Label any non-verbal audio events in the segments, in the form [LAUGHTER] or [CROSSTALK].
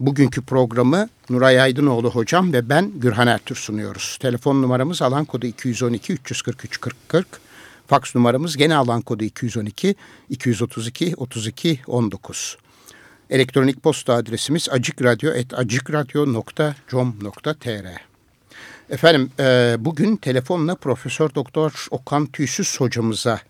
Bugünkü programı Nuray Aydınoğlu hocam ve ben Gürhan Ertür sunuyoruz. Telefon numaramız alan kodu 212 343 40 40. Faks numaramız gene alan kodu 212 232 32 19. Elektronik posta adresimiz acikradyo.com.tr Efendim e, bugün telefonla Profesör Doktor Okan Tüysüz hocamıza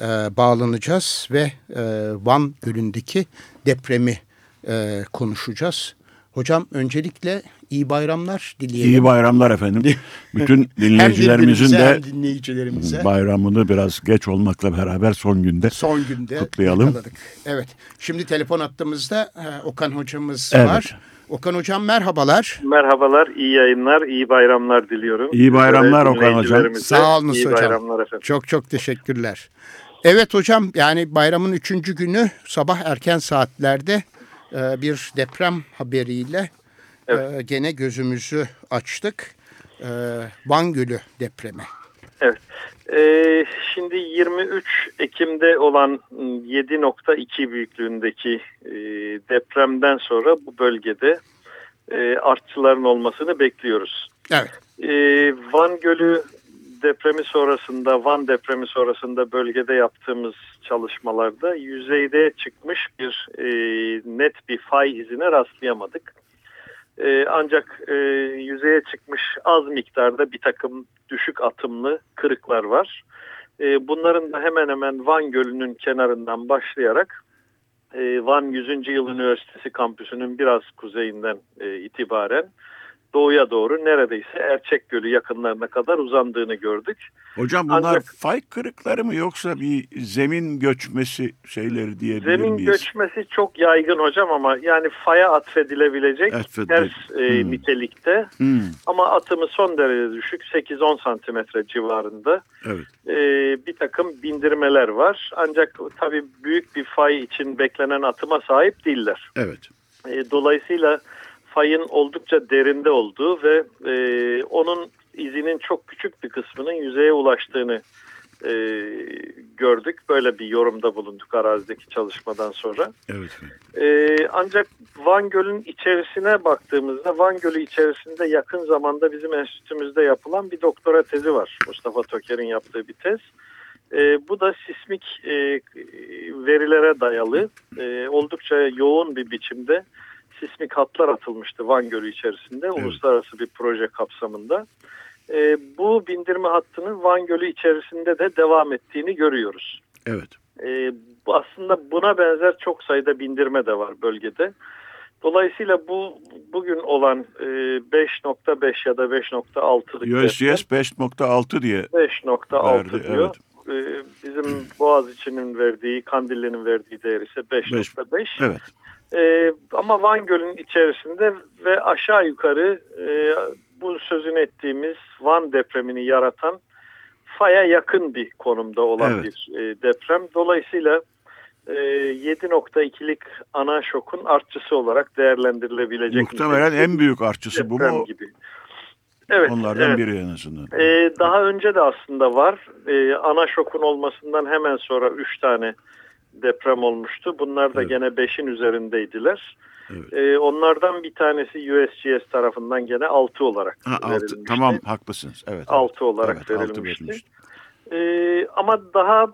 e, bağlanacağız ve e, Van Gölü'ndeki depremi e, konuşacağız. Hocam öncelikle iyi bayramlar dileyelim. İyi bayramlar efendim. [LAUGHS] Bütün dinleyicilerimizin de dinleyicilerimize. bayramını biraz geç olmakla beraber son günde son günde kutlayalım. Yakaladık. Evet. Şimdi telefon attığımızda e, Okan hocamız evet. var. Okan hocam merhabalar. Merhabalar, iyi yayınlar, iyi bayramlar diliyorum. İyi bayramlar Okan hocam. Sağ olun hocam. bayramlar efendim. Çok çok teşekkürler. Evet hocam yani bayramın üçüncü günü sabah erken saatlerde e, bir deprem haberiyle evet. e, gene gözümüzü açtık. E, Van Gölü depremi. Evet. Ee, şimdi 23 Ekim'de olan 7.2 büyüklüğündeki e, depremden sonra bu bölgede e, artçıların olmasını bekliyoruz. Evet. E, Van Gölü depremi sonrasında, Van depremi sonrasında bölgede yaptığımız çalışmalarda yüzeyde çıkmış bir e, net bir fay izine rastlayamadık. E, ancak e, yüzeye çıkmış az miktarda bir takım düşük atımlı kırıklar var. E, bunların da hemen hemen Van Gölü'nün kenarından başlayarak e, Van 100. Yıl Üniversitesi kampüsünün biraz kuzeyinden e, itibaren doğuya doğru neredeyse Erçek Gölü yakınlarına kadar uzandığını gördük. Hocam bunlar Ancak, fay kırıkları mı yoksa bir zemin göçmesi şeyleri diyebilir zemin miyiz? Zemin göçmesi çok yaygın hocam ama yani faya atfedilebilecek Atfedilir. ters e, hmm. nitelikte hmm. ama atımı son derece düşük 8-10 santimetre civarında evet. e, bir takım bindirmeler var. Ancak tabii büyük bir fay için beklenen atıma sahip değiller. Evet. E, dolayısıyla fayın oldukça derinde olduğu ve e, onun izinin çok küçük bir kısmının yüzeye ulaştığını e, gördük. Böyle bir yorumda bulunduk arazideki çalışmadan sonra. Evet. E, ancak Van Gölü'nün içerisine baktığımızda Van Gölü içerisinde yakın zamanda bizim enstitümüzde yapılan bir doktora tezi var. Mustafa Toker'in yaptığı bir tez. E, bu da sismik e, verilere dayalı e, oldukça yoğun bir biçimde sismik hatlar atılmıştı Van Gölü içerisinde evet. uluslararası bir proje kapsamında. E, bu bindirme hattının Van Gölü içerisinde de devam ettiğini görüyoruz. Evet. E, aslında buna benzer çok sayıda bindirme de var bölgede. Dolayısıyla bu bugün olan e, 5.5 ya da 5.6'lık USGS 5.6 diye 5.6 diyor. Evet. E, bizim Boğaziçi'nin verdiği, Kandilli'nin verdiği değer ise 5.5. Evet. E, ama Van Gölü'nün içerisinde ve aşağı yukarı e, bu sözünü ettiğimiz Van depremini yaratan faya yakın bir konumda olan evet. bir e, deprem. Dolayısıyla e, 7.2'lik ana şokun artçısı olarak değerlendirilebilecek. Muhtemelen en büyük artçısı bu mu? Gibi. Evet. Onlardan evet. biri en azından. Ee, daha önce de aslında var. Ee, ana şokun olmasından hemen sonra 3 tane deprem olmuştu. Bunlar da evet. gene 5'in üzerindeydiler. Evet. Ee, onlardan bir tanesi USGS tarafından gene 6 olarak ha, altı, verilmişti. Tamam haklısınız. Evet, 6 evet. olarak evet, verilmişti. 6 ee, ama daha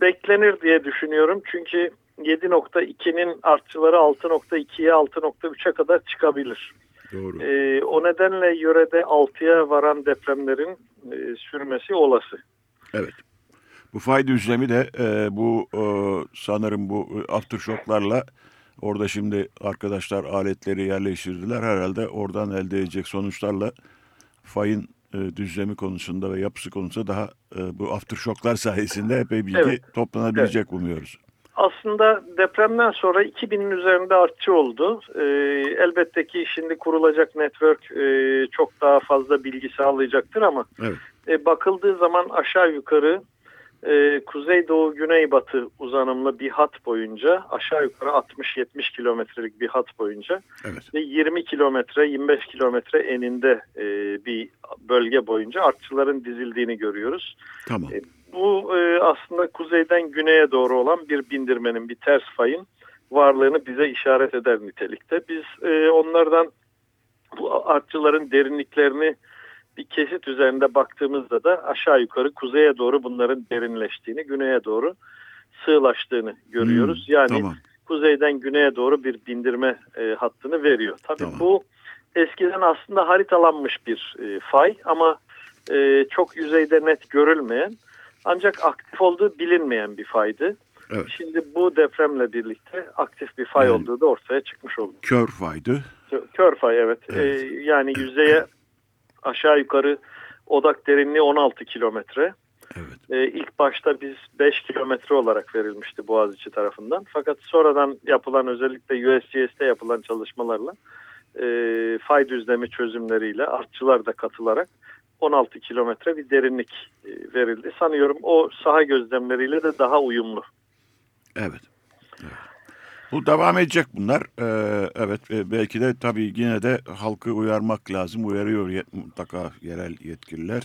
beklenir diye düşünüyorum. Çünkü 7.2'nin artçıları 6.2'ye 6.3'e kadar çıkabilir. Doğru. Ee, o nedenle yörede 6'ya varan depremlerin e, sürmesi olası. Evet. Bu fay düzlemi de e, bu e, sanırım bu aftershocklarla orada şimdi arkadaşlar aletleri yerleştirdiler. Herhalde oradan elde edecek sonuçlarla fayın e, düzlemi konusunda ve yapısı konusunda daha e, bu aftershocklar [LAUGHS] sayesinde epey bilgi evet. toplanabilecek evet. umuyoruz. aslında depremden sonra 2000'in üzerinde artçı oldu. E, elbette ki şimdi kurulacak network e, çok daha fazla bilgi sağlayacaktır ama Evet. e, bakıldığı zaman aşağı yukarı e, kuzeydoğu güneybatı uzanımlı bir hat boyunca aşağı yukarı 60-70 kilometrelik bir hat boyunca Evet. ve 20 kilometre 25 kilometre eninde e, bir bölge boyunca artçıların dizildiğini görüyoruz. Tamam. E, Bu e, aslında kuzeyden güneye doğru olan bir bindirmenin, bir ters fayın varlığını bize işaret eder nitelikte. Biz e, onlardan bu artçıların derinliklerini bir kesit üzerinde baktığımızda da aşağı yukarı kuzeye doğru bunların derinleştiğini, güneye doğru sığlaştığını görüyoruz. Hmm, yani Tamam. kuzeyden güneye doğru bir bindirme e, hattını veriyor. Tabii Tamam. bu eskiden aslında haritalanmış bir e, fay ama e, çok yüzeyde net görülmeyen ancak aktif olduğu bilinmeyen bir faydı. Evet. Şimdi bu depremle birlikte aktif bir fay Yani- olduğu da ortaya çıkmış oldu. Kör faydı. Kö- Kör fay evet. Evet. E, yani yüzeye [CLEARS THROAT] aşağı yukarı odak derinliği 16 kilometre. Evet. E, ilk başta biz 5 kilometre olarak verilmişti Boğaziçi tarafından. Fakat sonradan yapılan özellikle USGS'te yapılan çalışmalarla e, fay düzlemi çözümleriyle artçılar da katılarak 16 kilometre bir derinlik e, verildi. Sanıyorum o saha gözlemleriyle de daha uyumlu. Evet. Evet. Bu devam edecek bunlar. Ee, evet e, belki de tabii yine de halkı uyarmak lazım. Uyarıyor mutlaka yerel yetkililer.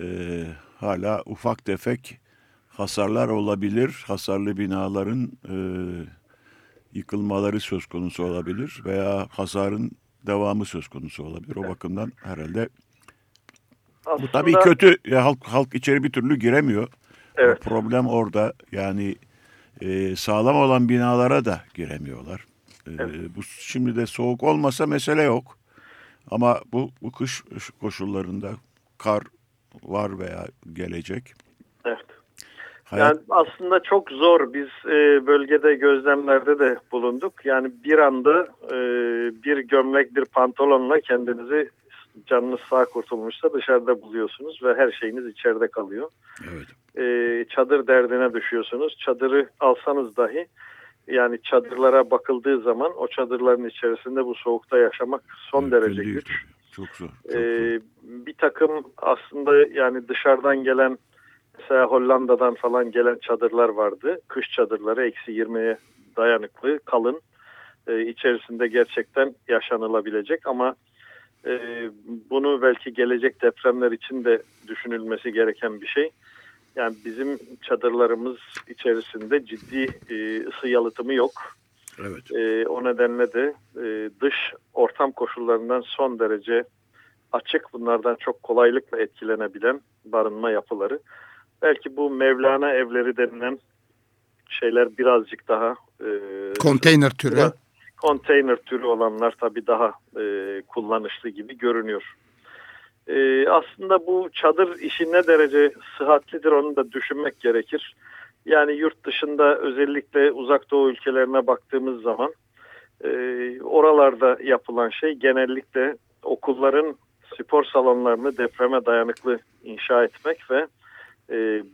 Ee, hala ufak tefek hasarlar olabilir. Hasarlı binaların e, yıkılmaları söz konusu olabilir veya hasarın devamı söz konusu olabilir. O bakımdan herhalde bu Aslında, tabii kötü. Ya, halk halk içeri bir türlü giremiyor. Evet. Problem orada. Yani e, sağlam olan binalara da giremiyorlar. E, Bu şimdi de soğuk olmasa mesele yok. Ama bu bu kış koşullarında kar var veya gelecek. Evet. Hayat Yani aslında çok zor. Biz e, bölgede gözlemlerde de bulunduk. Yani bir anda e, bir gömlek, bir pantolonla kendinizi canınız sağ kurtulmuşsa dışarıda buluyorsunuz ve her şeyiniz içeride kalıyor. evet. E, çadır derdine düşüyorsunuz. Çadırı alsanız dahi yani çadırlara bakıldığı zaman o çadırların içerisinde bu soğukta yaşamak son mümkün derece değil güç. Çok zor. Çok Ee, zor. bir takım aslında yani dışarıdan gelen mesela Hollanda'dan falan gelen çadırlar vardı. Kış çadırları eksi 20'ye dayanıklı, kalın. Ee, içerisinde gerçekten yaşanılabilecek ama e, bunu belki gelecek depremler için de düşünülmesi gereken bir şey. Yani bizim çadırlarımız içerisinde ciddi e, ısı yalıtımı yok. Evet. E, o nedenle de e, dış ortam koşullarından son derece açık, bunlardan çok kolaylıkla etkilenebilen barınma yapıları. Belki bu Mevlana evleri denilen şeyler birazcık daha e, Konteyner türü. biraz konteyner türü olanlar tabii daha e, kullanışlı gibi görünüyor. E, aslında bu çadır işi ne derece sıhhatlidir onu da düşünmek gerekir. Yani yurt dışında özellikle uzak doğu ülkelerine baktığımız zaman e, oralarda yapılan şey genellikle okulların spor salonlarını depreme dayanıklı inşa etmek ve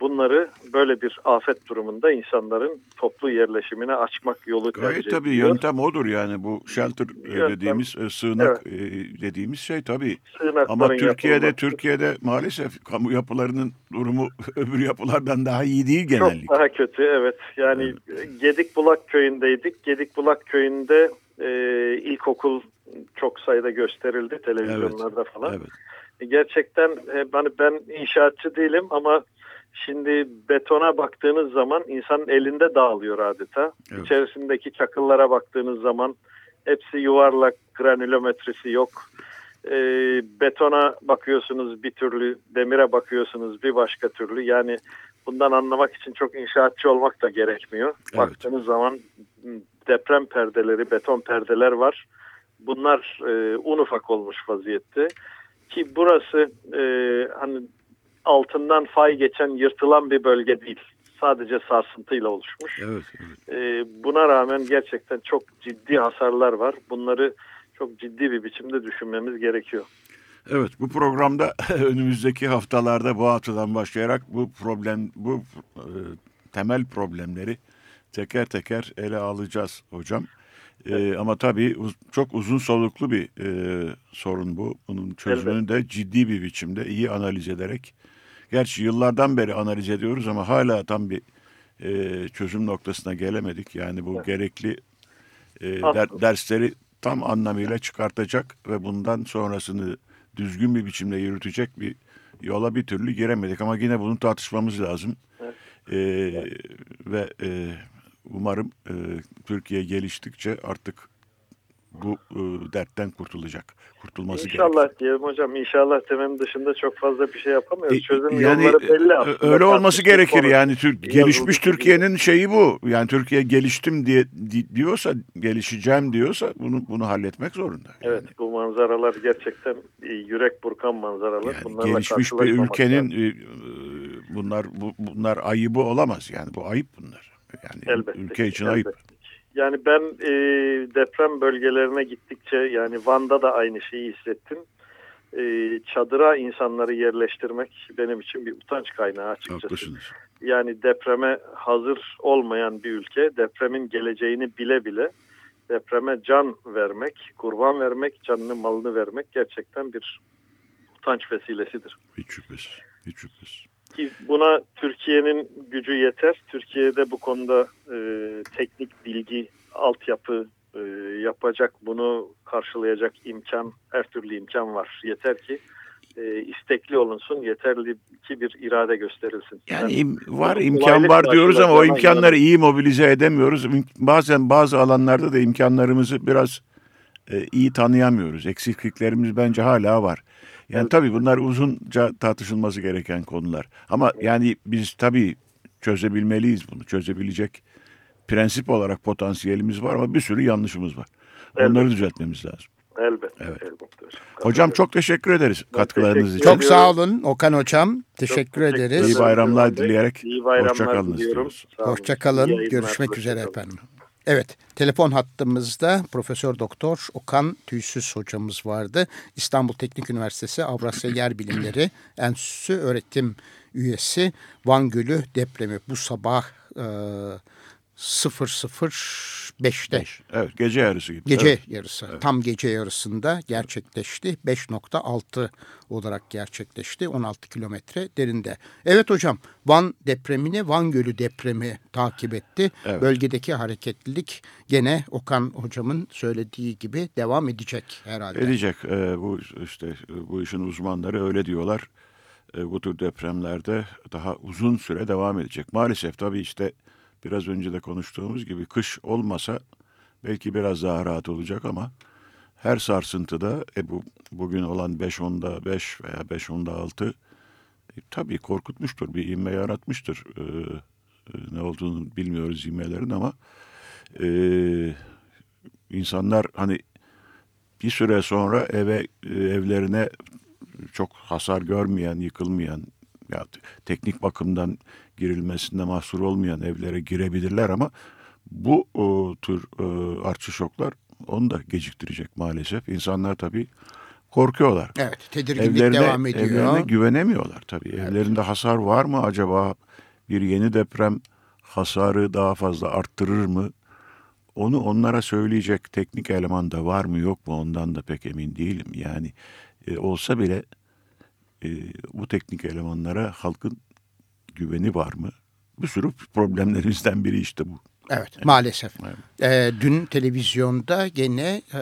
bunları böyle bir afet durumunda insanların toplu yerleşimine açmak yolu Gayet tercih tabii ediliyor. yöntem odur yani bu shelter e, Yöntem. dediğimiz e, sığınak e, dediğimiz şey tabii. Ama Türkiye'de yapılması. Türkiye'de maalesef kamu yapılarının durumu [LAUGHS] öbür yapılardan daha iyi değil Çok genellikle. daha kötü evet. Yani Gedik Bulak köyündeydik. Gedik Bulak köyünde e, ilkokul çok sayıda gösterildi televizyonlarda falan. Evet. Gerçekten ben, ben inşaatçı değilim ama şimdi betona baktığınız zaman insanın elinde dağılıyor adeta. Evet. İçerisindeki çakıllara baktığınız zaman hepsi yuvarlak, granülometrisi yok. E, betona bakıyorsunuz bir türlü, demire bakıyorsunuz bir başka türlü. Yani bundan anlamak için çok inşaatçı olmak da gerekmiyor. Evet. Baktığınız zaman deprem perdeleri, beton perdeler var. Bunlar e, un ufak olmuş vaziyette. Ki burası e, hani altından fay geçen yırtılan bir bölge değil. Sadece sarsıntıyla oluşmuş. Evet, evet. E, buna rağmen gerçekten çok ciddi hasarlar var. Bunları çok ciddi bir biçimde düşünmemiz gerekiyor. Evet bu programda [LAUGHS] önümüzdeki haftalarda bu haftadan başlayarak bu problem bu e, temel problemleri teker teker ele alacağız hocam. Ee, ama tabii uz, çok uzun soluklu bir e, sorun bu. Bunun çözümünü de ciddi bir biçimde iyi analiz ederek. Gerçi yıllardan beri analiz ediyoruz ama hala tam bir e, çözüm noktasına gelemedik. Yani bu evet. gerekli e, der, dersleri tam anlamıyla çıkartacak ve bundan sonrasını düzgün bir biçimde yürütecek bir yola bir türlü giremedik. Ama yine bunu tartışmamız lazım. Evet. E, ve e, umarım e, Türkiye geliştikçe artık bu e, dertten kurtulacak. Kurtulması İnşallah gerekir. diyelim hocam. İnşallah demenin dışında çok fazla bir şey yapamıyoruz. E, Çözüm yani, yolları belli aslında. Öyle olması gerekir yani. Tür gelişmiş Türkiye'nin şeyi bu. Yani Türkiye geliştim diye diyorsa, gelişeceğim diyorsa bunu bunu halletmek zorunda. Yani. Evet bu manzaralar gerçekten e, yürek burkan manzaralar. Yani Bunlarla gelişmiş bir ülkenin e, bunlar bu, bunlar ayıbı olamaz yani. Bu ayıp bunlar. Yani elbette, ülke için elbette. ayıp. Yani ben e, deprem bölgelerine gittikçe yani Van'da da aynı şeyi hissettim. E, çadıra insanları yerleştirmek benim için bir utanç kaynağı açıkçası. Haklısınız. Yani depreme hazır olmayan bir ülke depremin geleceğini bile bile depreme can vermek, kurban vermek, canını malını vermek gerçekten bir utanç vesilesidir. Hiç şüphesiz. Hiç şüphesiz. Ki buna Türkiye'nin gücü yeter. Türkiye'de bu konuda e, teknik bilgi, altyapı e, yapacak, bunu karşılayacak imkan, her türlü imkan var. Yeter ki e, istekli olunsun, yeterli ki bir irade gösterilsin. Yani im var imkan var diyoruz ama o imkanları iyi mobilize edemiyoruz. Bazen bazı alanlarda da imkanlarımızı biraz e, iyi tanıyamıyoruz. Eksikliklerimiz bence hala var. Yani evet. tabii bunlar uzunca tartışılması gereken konular. Ama yani biz tabii çözebilmeliyiz bunu. Çözebilecek prensip olarak potansiyelimiz var ama bir sürü yanlışımız var. Elbette. Onları düzeltmemiz lazım. Elbette. Evet. Elbette. Hocam çok teşekkür ederiz ben katkılarınız için. Çok sağ olun Okan Hocam. Teşekkür, çok teşekkür ederiz. İyi bayramlar dileyerek İyi bayramlar hoşçakalın istiyoruz. Hoşçakalın. Görüşmek üzere efendim. Evet, telefon hattımızda Profesör Doktor Okan Tüysüz hocamız vardı. İstanbul Teknik Üniversitesi Avrasya [CLEARS THROAT] Yer Bilimleri Enstitüsü öğretim üyesi. Van Gölü depremi bu sabah e, 005'te. Evet gece yarısı gibi. Gece evet. yarısı. Evet. Tam gece yarısında gerçekleşti. 5.6 olarak gerçekleşti. 16 kilometre derinde. Evet hocam Van depremini Van Gölü depremi takip etti. Evet. Bölgedeki hareketlilik gene Okan hocamın söylediği gibi devam edecek herhalde. Edecek. Ee, bu işte bu işin uzmanları öyle diyorlar. Ee, bu tür depremlerde daha uzun süre devam edecek. Maalesef tabii işte biraz önce de konuştuğumuz gibi kış olmasa belki biraz daha rahat olacak ama her sarsıntıda e bu bugün olan 5-10'da 5 veya 5-10'da 6 e, tabii korkutmuştur. Bir inme yaratmıştır. E, e, ne olduğunu bilmiyoruz inmelerin ama e, insanlar hani bir süre sonra eve e, evlerine çok hasar görmeyen, yıkılmayan ya teknik bakımdan girilmesinde mahsur olmayan evlere girebilirler ama bu o, tür e, artçı şoklar onu da geciktirecek maalesef. İnsanlar tabii korkuyorlar. Evet, tedirginlik evlerine, devam ediyor. Evlerine güvenemiyorlar tabii. Evet. Evlerinde hasar var mı acaba? Bir yeni deprem hasarı daha fazla arttırır mı? Onu onlara söyleyecek teknik eleman da var mı yok mu ondan da pek emin değilim. Yani e, olsa bile e, bu teknik elemanlara halkın güveni var mı? Bir sürü problemlerimizden biri işte bu. Evet, evet. maalesef. Evet. E, dün televizyonda gene e,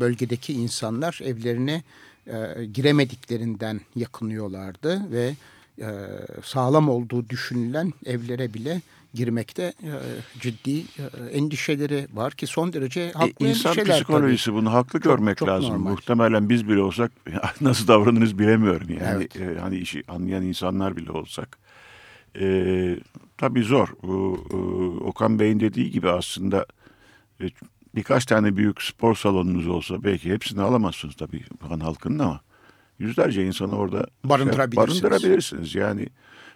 bölgedeki insanlar evlerine e, giremediklerinden yakınıyorlardı ve e, sağlam olduğu düşünülen evlere bile girmekte e, ciddi e, endişeleri var ki son derece haklı e, İnsan endişeler. psikolojisi tabii. bunu haklı çok, görmek çok lazım. Normal. Muhtemelen biz bile olsak [LAUGHS] nasıl davranırız bilemiyorum. Yani evet. e, hani işi anlayan insanlar bile olsak. E, tabii zor. Bu, e, Okan Bey'in dediği gibi aslında e, birkaç tane büyük spor salonunuz olsa belki hepsini alamazsınız tabii Van halkının ama yüzlerce insanı orada barındırabilirsiniz. Şey, barındırabilirsiniz. Yani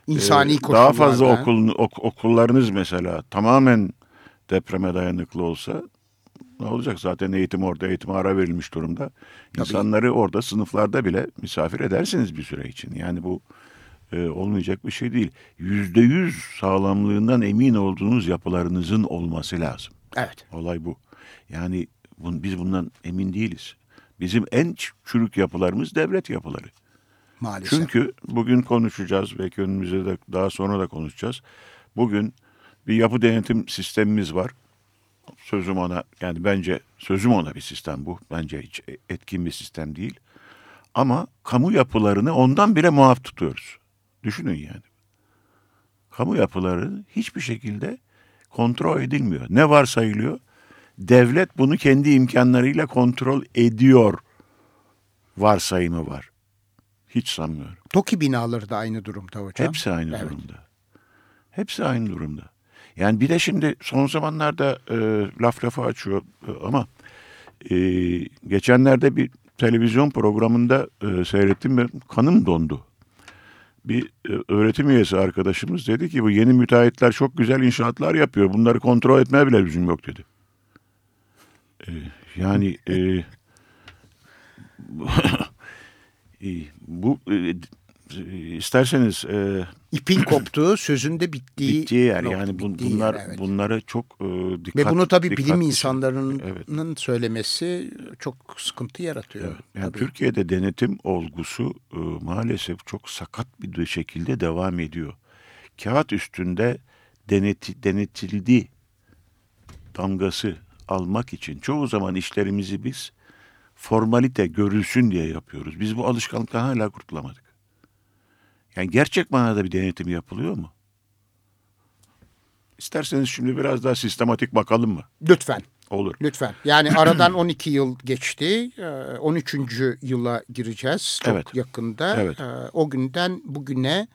insani ee, Daha fazla okul, ok, okullarınız mesela tamamen depreme dayanıklı olsa ne olacak? Zaten eğitim orada, eğitim ara verilmiş durumda. İnsanları Tabii. orada sınıflarda bile misafir edersiniz bir süre için. Yani bu e, olmayacak bir şey değil. Yüzde yüz sağlamlığından emin olduğunuz yapılarınızın olması lazım. Evet. Olay bu. Yani bun, biz bundan emin değiliz. Bizim en çürük yapılarımız devlet yapıları. Maalesef. Çünkü bugün konuşacağız belki önümüzde de daha sonra da konuşacağız. Bugün bir yapı denetim sistemimiz var. Sözüm ona yani bence sözüm ona bir sistem bu. Bence hiç etkin bir sistem değil. Ama kamu yapılarını ondan bile muaf tutuyoruz. Düşünün yani. Kamu yapıları hiçbir şekilde kontrol edilmiyor. Ne varsayılıyor? Devlet bunu kendi imkanlarıyla kontrol ediyor varsayımı var. Hiç sanmıyorum. TOKİ binaları da aynı durumda hocam. Hepsi aynı Evet. durumda. Hepsi aynı durumda. Yani bir de şimdi son zamanlarda e, laf lafı açıyor e, ama e, geçenlerde bir televizyon programında e, seyrettim ve kanım dondu. Bir e, öğretim üyesi arkadaşımız dedi ki bu yeni müteahhitler çok güzel inşaatlar yapıyor. Bunları kontrol etmeye bile lüzum yok dedi. E, yani e, [LAUGHS] bu e, isterseniz e, İpin koptuğu, sözünde bittiği, bittiği yer nokta, yani bu- bittiği bunlar yer, evet. bunları çok e, dikkat Ve bunu tabii bilim dikkatli- insanlarının Evet. söylemesi çok sıkıntı yaratıyor. Evet. Yani Tabii. Türkiye'de denetim olgusu e, maalesef çok sakat bir şekilde devam ediyor. Kağıt üstünde deneti, denetildi damgası almak için çoğu zaman işlerimizi biz formalite görülsün diye yapıyoruz. Biz bu alışkanlıktan hala kurtulamadık. Yani gerçek manada bir denetim yapılıyor mu? İsterseniz şimdi biraz daha sistematik bakalım mı? Lütfen. Olur. Lütfen. Yani aradan [CLEARS THROAT] 12 yıl geçti. Ee, 13. yıla gireceğiz çok Evet. yakında. Evet. Ee, O günden bugüne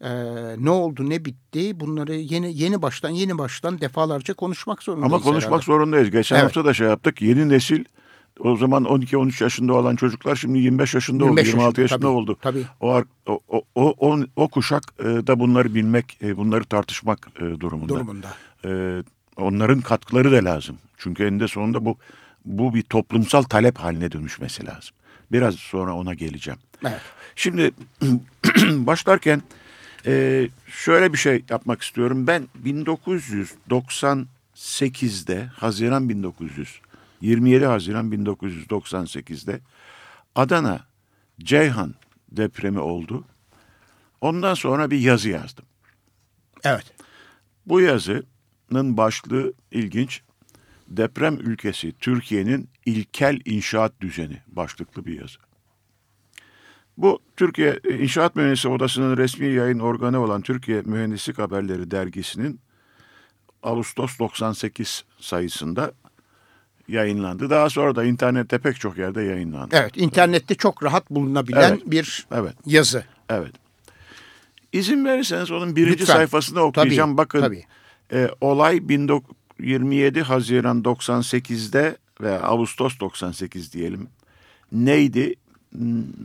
e, ne oldu ne bitti bunları yeni yeni baştan yeni baştan defalarca konuşmak zorundayız. Ama konuşmak herhalde. zorundayız. Geçen Evet. hafta da şey yaptık. Yeni nesil o zaman 12-13 yaşında olan çocuklar şimdi 25 yaşında 25 oldu, 26 yaşında, yaşında tabii, oldu. tabii. O, o, o, o, o, kuşak e, da bunları bilmek, e, bunları tartışmak e, durumunda. durumunda. E, onların katkıları da lazım. Çünkü eninde sonunda bu bu bir toplumsal talep haline dönüşmesi lazım. Biraz sonra ona geleceğim. Evet. Şimdi [CLEARS THROAT] başlarken e, şöyle bir şey yapmak istiyorum. Ben 1998'de Haziran 1900 27 Haziran 1998'de Adana Ceyhan depremi oldu. Ondan sonra bir yazı yazdım. Evet. Bu yazının başlığı ilginç. Deprem ülkesi Türkiye'nin ilkel inşaat düzeni başlıklı bir yazı. Bu Türkiye İnşaat Mühendisi Odası'nın resmi yayın organı olan Türkiye Mühendislik Haberleri dergisinin Ağustos 98 sayısında yayınlandı. Daha sonra da internette pek çok yerde yayınlandı. Evet. internette çok rahat bulunabilen Evet. bir Evet. yazı. Evet. İzin verirseniz onun birinci Lütfen. sayfasını okuyacağım. Tabii, Bakın tabii. e, olay 19 27 Haziran 98'de ve Ağustos 98 diyelim. Neydi?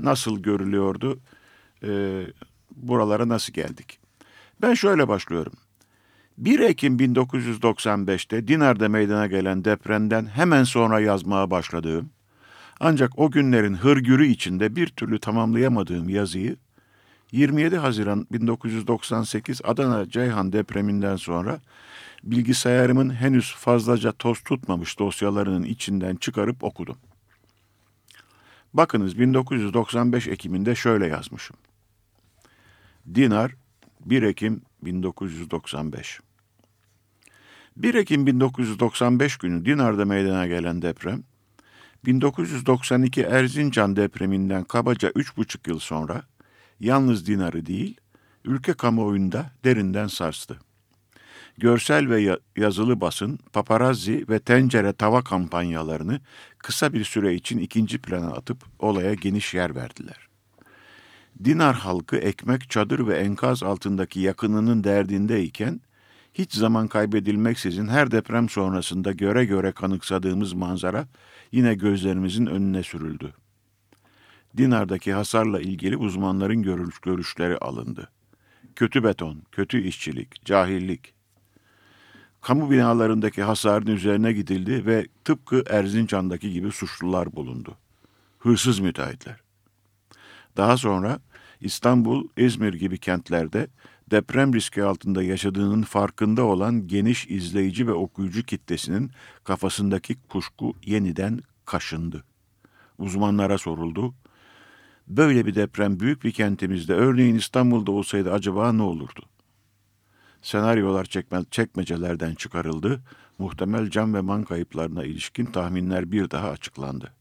Nasıl görülüyordu? E, buralara nasıl geldik? Ben şöyle başlıyorum. 1 Ekim 1995'te Dinar'da meydana gelen depremden hemen sonra yazmaya başladığım ancak o günlerin hırgürü içinde bir türlü tamamlayamadığım yazıyı 27 Haziran 1998 Adana Ceyhan depreminden sonra bilgisayarımın henüz fazlaca toz tutmamış dosyalarının içinden çıkarıp okudum. Bakınız 1995 Ekim'inde şöyle yazmışım. Dinar 1 Ekim 1995 1 Ekim 1995 günü Dinar'da meydana gelen deprem 1992 Erzincan depreminden kabaca 3,5 yıl sonra yalnız Dinar'ı değil, ülke kamuoyunda derinden sarstı. Görsel ve ya- yazılı basın, paparazzi ve tencere tava kampanyalarını kısa bir süre için ikinci plana atıp olaya geniş yer verdiler. Dinar halkı ekmek, çadır ve enkaz altındaki yakınının derdindeyken, hiç zaman kaybedilmeksizin her deprem sonrasında göre göre kanıksadığımız manzara yine gözlerimizin önüne sürüldü. Dinar'daki hasarla ilgili uzmanların görüş, görüşleri alındı. Kötü beton, kötü işçilik, cahillik. Kamu binalarındaki hasarın üzerine gidildi ve tıpkı Erzincan'daki gibi suçlular bulundu. Hırsız müteahhitler. Daha sonra İstanbul, İzmir gibi kentlerde deprem riski altında yaşadığının farkında olan geniş izleyici ve okuyucu kitlesinin kafasındaki kuşku yeniden kaşındı. Uzmanlara soruldu. Böyle bir deprem büyük bir kentimizde, örneğin İstanbul'da olsaydı acaba ne olurdu? Senaryolar çekme, çekmecelerden çıkarıldı, muhtemel can ve man kayıplarına ilişkin tahminler bir daha açıklandı.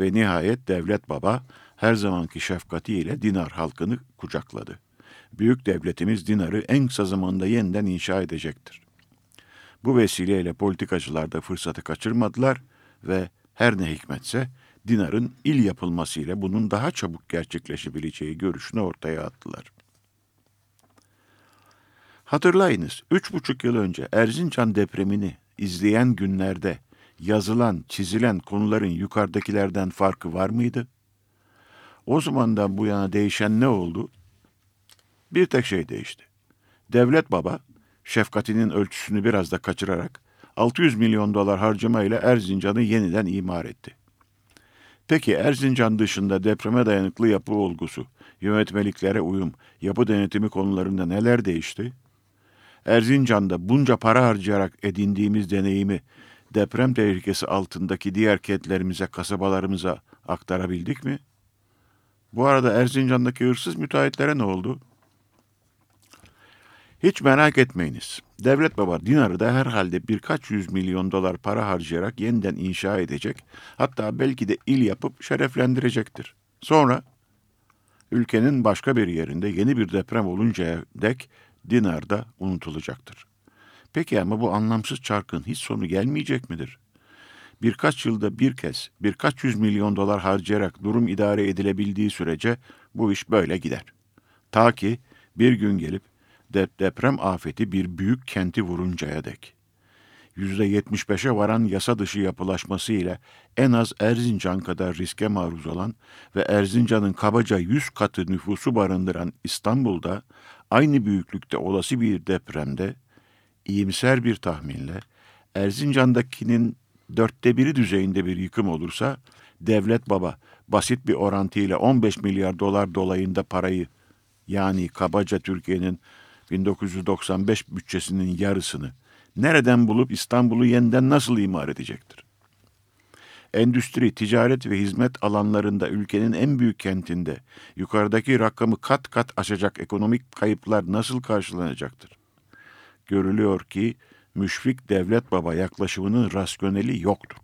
Ve nihayet devlet baba her zamanki şefkatiyle Dinar halkını kucakladı. Büyük devletimiz Dinar'ı en kısa zamanda yeniden inşa edecektir. Bu vesileyle politikacılar da fırsatı kaçırmadılar ve her ne hikmetse Dinar'ın il yapılmasıyla bunun daha çabuk gerçekleşebileceği görüşünü ortaya attılar. Hatırlayınız, üç buçuk yıl önce Erzincan depremini izleyen günlerde yazılan, çizilen konuların yukarıdakilerden farkı var mıydı? O zamandan bu yana değişen ne oldu? Bir tek şey değişti. Devlet baba, şefkatinin ölçüsünü biraz da kaçırarak 600 milyon dolar harcamayla Erzincan'ı yeniden imar etti. Peki Erzincan dışında depreme dayanıklı yapı olgusu, yönetmeliklere uyum, yapı denetimi konularında neler değişti? Erzincan'da bunca para harcayarak edindiğimiz deneyimi deprem tehlikesi altındaki diğer kentlerimize, kasabalarımıza aktarabildik mi? Bu arada Erzincan'daki hırsız müteahhitlere ne oldu? Hiç merak etmeyiniz. Devlet baba Dinar'ı da herhalde birkaç yüz milyon dolar para harcayarak yeniden inşa edecek. Hatta belki de il yapıp şereflendirecektir. Sonra ülkenin başka bir yerinde yeni bir deprem oluncaya dek Dinar da unutulacaktır. Peki ama bu anlamsız çarkın hiç sonu gelmeyecek midir? Birkaç yılda bir kez birkaç yüz milyon dolar harcayarak durum idare edilebildiği sürece bu iş böyle gider. Ta ki bir gün gelip deprem afeti bir büyük kenti vuruncaya dek. %75'e varan yasa dışı yapılaşması ile en az Erzincan kadar riske maruz olan ve Erzincan'ın kabaca 100 katı nüfusu barındıran İstanbul'da aynı büyüklükte olası bir depremde iyimser bir tahminle Erzincan'dakinin dörtte biri düzeyinde bir yıkım olursa devlet baba basit bir orantıyla 15 milyar dolar dolayında parayı yani kabaca Türkiye'nin 1995 bütçesinin yarısını nereden bulup İstanbul'u yeniden nasıl imar edecektir? Endüstri, ticaret ve hizmet alanlarında ülkenin en büyük kentinde yukarıdaki rakamı kat kat aşacak ekonomik kayıplar nasıl karşılanacaktır? Görülüyor ki müşfik devlet baba yaklaşımının rasyoneli yoktur.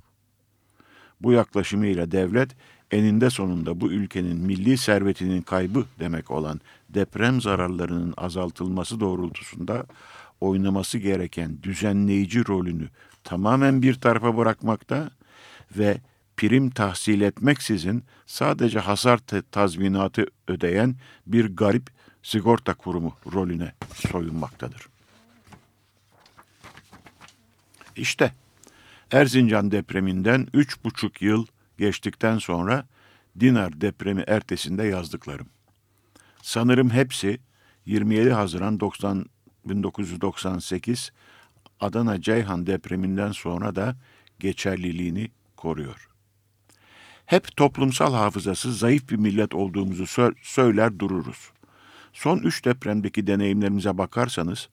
Bu yaklaşımıyla devlet eninde sonunda bu ülkenin milli servetinin kaybı demek olan deprem zararlarının azaltılması doğrultusunda oynaması gereken düzenleyici rolünü tamamen bir tarafa bırakmakta ve prim tahsil etmeksizin sadece hasar tazminatı ödeyen bir garip sigorta kurumu rolüne soyunmaktadır. İşte Erzincan depreminden üç buçuk yıl geçtikten sonra Dinar depremi ertesinde yazdıklarım. Sanırım hepsi 27 Haziran 90, 1998 Adana Ceyhan depreminden sonra da geçerliliğini koruyor. Hep toplumsal hafızası zayıf bir millet olduğumuzu söyler dururuz. Son üç depremdeki deneyimlerimize bakarsanız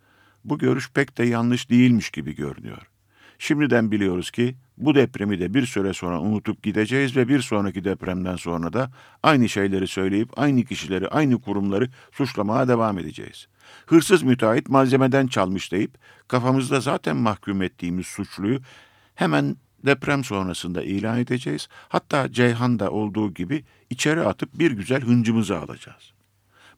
bu görüş pek de yanlış değilmiş gibi görünüyor. Şimdiden biliyoruz ki bu depremi de bir süre sonra unutup gideceğiz ve bir sonraki depremden sonra da aynı şeyleri söyleyip aynı kişileri, aynı kurumları suçlamaya devam edeceğiz. Hırsız müteahhit malzemeden çalmış deyip kafamızda zaten mahkum ettiğimiz suçluyu hemen deprem sonrasında ilan edeceğiz. Hatta Ceyhan'da olduğu gibi içeri atıp bir güzel hıncımızı alacağız.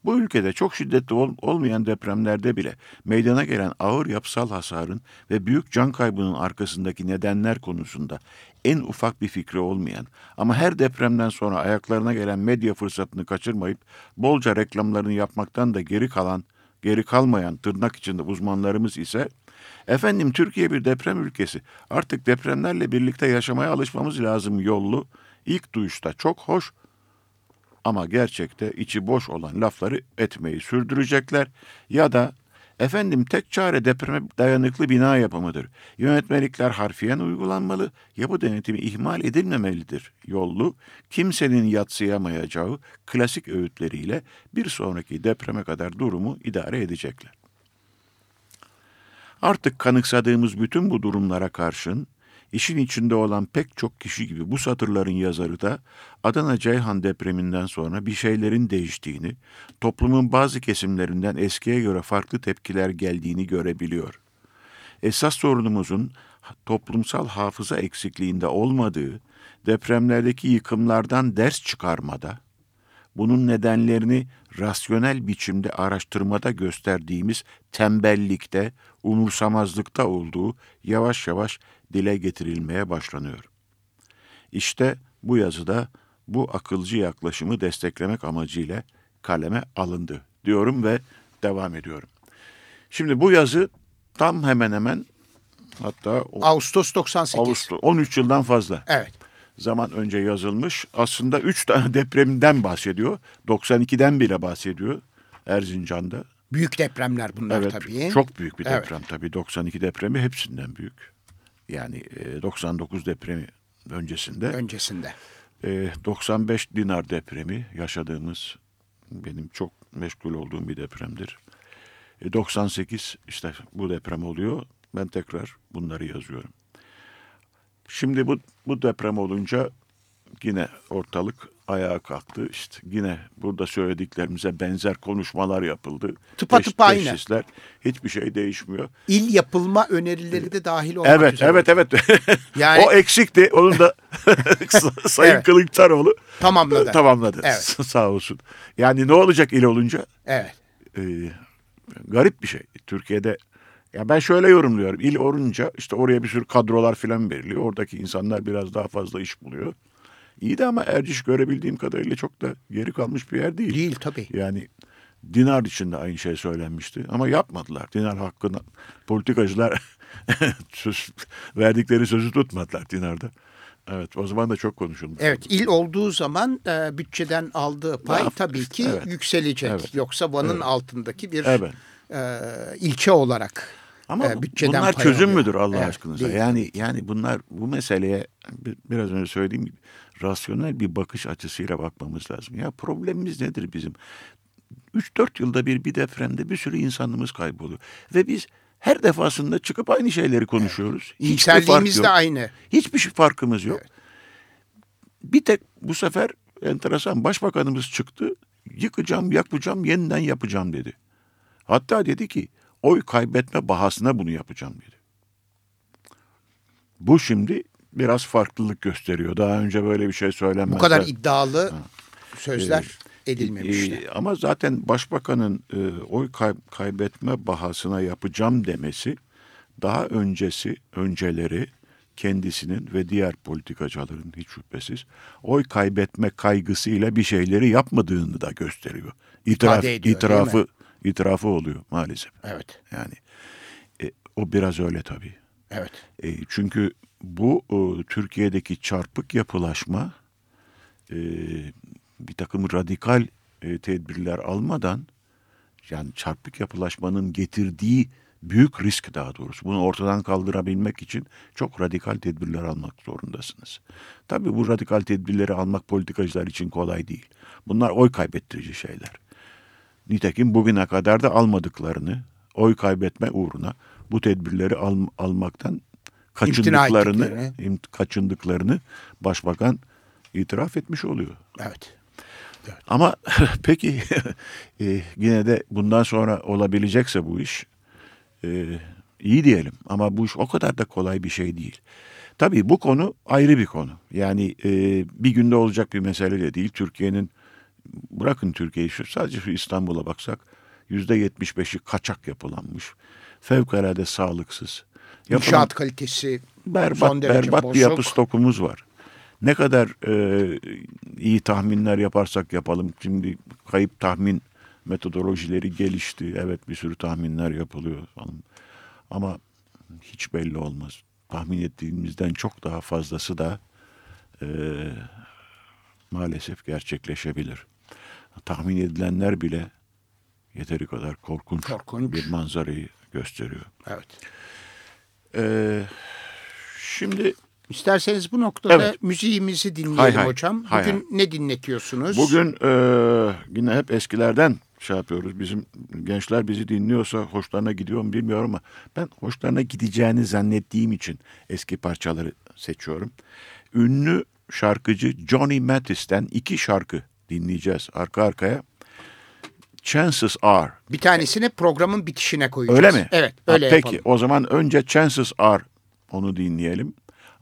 Bu ülkede çok şiddetli ol, olmayan depremlerde bile meydana gelen ağır yapısal hasarın ve büyük can kaybının arkasındaki nedenler konusunda en ufak bir fikri olmayan ama her depremden sonra ayaklarına gelen medya fırsatını kaçırmayıp bolca reklamlarını yapmaktan da geri kalan, geri kalmayan tırnak içinde uzmanlarımız ise efendim Türkiye bir deprem ülkesi. Artık depremlerle birlikte yaşamaya alışmamız lazım yollu. İlk duyuşta çok hoş ama gerçekte içi boş olan lafları etmeyi sürdürecekler ya da Efendim tek çare depreme dayanıklı bina yapımıdır. Yönetmelikler harfiyen uygulanmalı, yapı denetimi ihmal edilmemelidir. Yollu, kimsenin yatsıyamayacağı klasik öğütleriyle bir sonraki depreme kadar durumu idare edecekler. Artık kanıksadığımız bütün bu durumlara karşın İşin içinde olan pek çok kişi gibi bu satırların yazarı da Adana Ceyhan depreminden sonra bir şeylerin değiştiğini, toplumun bazı kesimlerinden eskiye göre farklı tepkiler geldiğini görebiliyor. Esas sorunumuzun toplumsal hafıza eksikliğinde olmadığı, depremlerdeki yıkımlardan ders çıkarmada, bunun nedenlerini rasyonel biçimde araştırmada gösterdiğimiz tembellikte, umursamazlıkta olduğu yavaş yavaş dile getirilmeye başlanıyor. İşte bu yazıda bu akılcı yaklaşımı desteklemek amacıyla kaleme alındı diyorum ve devam ediyorum. Şimdi bu yazı tam hemen hemen hatta Ağustos 98. Ağustos 13 yıldan fazla. Evet. Zaman önce yazılmış. Aslında 3 tane [LAUGHS] depreminden bahsediyor. 92'den bile bahsediyor Erzincan'da. Büyük depremler bunlar evet, tabii. Çok büyük bir Evet. deprem tabii. 92 depremi hepsinden büyük. Yani e, 99 depremi öncesinde. Öncesinde. E, 95 Dinar depremi yaşadığımız benim çok meşgul olduğum bir depremdir. E, 98 işte bu deprem oluyor. Ben tekrar bunları yazıyorum. Şimdi bu, bu deprem olunca yine ortalık ayağa kalktı. İşte yine burada söylediklerimize benzer konuşmalar yapıldı. Tıpatıp aynı. teşhisler. Hiçbir şey değişmiyor. İl yapılma önerileri de dahil olmak Evet, üzere. evet, evet. [LAUGHS] Yani- o eksikti. Onun da [LAUGHS] Sayın Evet. Kılıçdaroğlu Tamamladı. tamamladı. Evet. [LAUGHS] Sağ olsun. Yani ne olacak il olunca? Evet. Ee, garip bir şey. Türkiye'de ya ben şöyle yorumluyorum. İl olunca işte oraya bir sürü kadrolar falan veriliyor. Oradaki insanlar biraz daha fazla iş buluyor. İyi de ama Erciş görebildiğim kadarıyla çok da geri kalmış bir yer değil. Değil tabii. Yani Dinar için de aynı şey söylenmişti ama yapmadılar. Dinar hakkında politikacılar [LAUGHS] söz, verdikleri sözü tutmadılar Dinar'da. Evet o zaman da çok konuşulmuş. Evet il olduğu zaman e, bütçeden aldığı pay Ya, tabii ki evet. yükselecek. Evet. Yoksa Van'ın Evet. altındaki bir Evet. e, ilçe olarak Ama e, bütçeden bunlar çözüm alıyor. müdür Allah Evet, aşkınıza? değil. Yani yani bunlar bu meseleye bi- biraz önce söylediğim gibi rasyonel bir bakış açısıyla bakmamız lazım. Ya problemimiz nedir bizim? 3-4 yılda bir bir depremde bir sürü insanımız kayboluyor. Ve biz her defasında çıkıp aynı şeyleri konuşuyoruz. Hiçbir fark yok. de aynı. Hiçbir şey farkımız yok. Bir tek bu sefer enteresan başbakanımız çıktı. Yıkacağım, yapacağım, yeniden yapacağım dedi. Hatta dedi ki oy kaybetme bahasına bunu yapacağım dedi. Bu şimdi biraz farklılık gösteriyor. Daha önce böyle bir şey söylenmez. Bu kadar iddialı sözler Ee, edilmemişti. e, ama zaten başbakanın e, oy kay- kaybetme bahasına yapacağım demesi daha öncesi, önceleri kendisinin ve diğer politikacıların hiç şüphesiz oy kaybetme kaygısıyla bir şeyleri yapmadığını da gösteriyor. İtiraf, ediyor, itirafı, itirafı oluyor maalesef. Evet. Yani e, o biraz öyle tabii. Evet. E, çünkü bu e, Türkiye'deki çarpık yapılaşma e, bir takım radikal e, tedbirler almadan yani çarpık yapılaşmanın getirdiği büyük risk daha doğrusu bunu ortadan kaldırabilmek için çok radikal tedbirler almak zorundasınız. Tabii bu radikal tedbirleri almak politikacılar için kolay değil. Bunlar oy kaybettirici şeyler. Nitekim bugüne kadar da almadıklarını oy kaybetme uğruna bu tedbirleri al- almaktan kaçındıklarını im- kaçındıklarını başbakan itiraf etmiş oluyor. Evet. Ama [LAUGHS] peki e, yine de bundan sonra olabilecekse bu iş e, iyi diyelim ama bu iş o kadar da kolay bir şey değil. Tabii bu konu ayrı bir konu. Yani e, bir günde olacak bir mesele de değil. Türkiye'nin bırakın Türkiye'yi sadece şu İstanbul'a baksak yüzde yetmiş beşi kaçak yapılanmış. Fevkalade sağlıksız. Yapılan- İnşaat kalitesi berbat berbat bozuk. bir yapı stokumuz var. Ne kadar e, iyi tahminler yaparsak yapalım. Şimdi kayıp tahmin metodolojileri gelişti. Evet bir sürü tahminler yapılıyor falan. Ama hiç belli olmaz. Tahmin ettiğimizden çok daha fazlası da e, maalesef gerçekleşebilir. Tahmin edilenler bile yeteri kadar korkunç, Korkunç. bir manzarayı gösteriyor. Evet. Ee, şimdi İsterseniz bu noktada Evet. müziğimizi dinleyelim Hay hay. hocam. Hay Bugün hay. ne dinletiyorsunuz? bugün e, yine hep eskilerden şey yapıyoruz. Bizim gençler bizi dinliyorsa hoşlarına gidiyor mu bilmiyorum ama ben hoşlarına gideceğini zannettiğim için eski parçaları seçiyorum. Ünlü şarkıcı Johnny Mathis'ten iki şarkı dinleyeceğiz arka arkaya. Chances are. bir tanesini programın bitişine koyacağız. Öyle mi? Evet, Ha, öyle Peki yapalım. o zaman önce Chances are onu dinleyelim.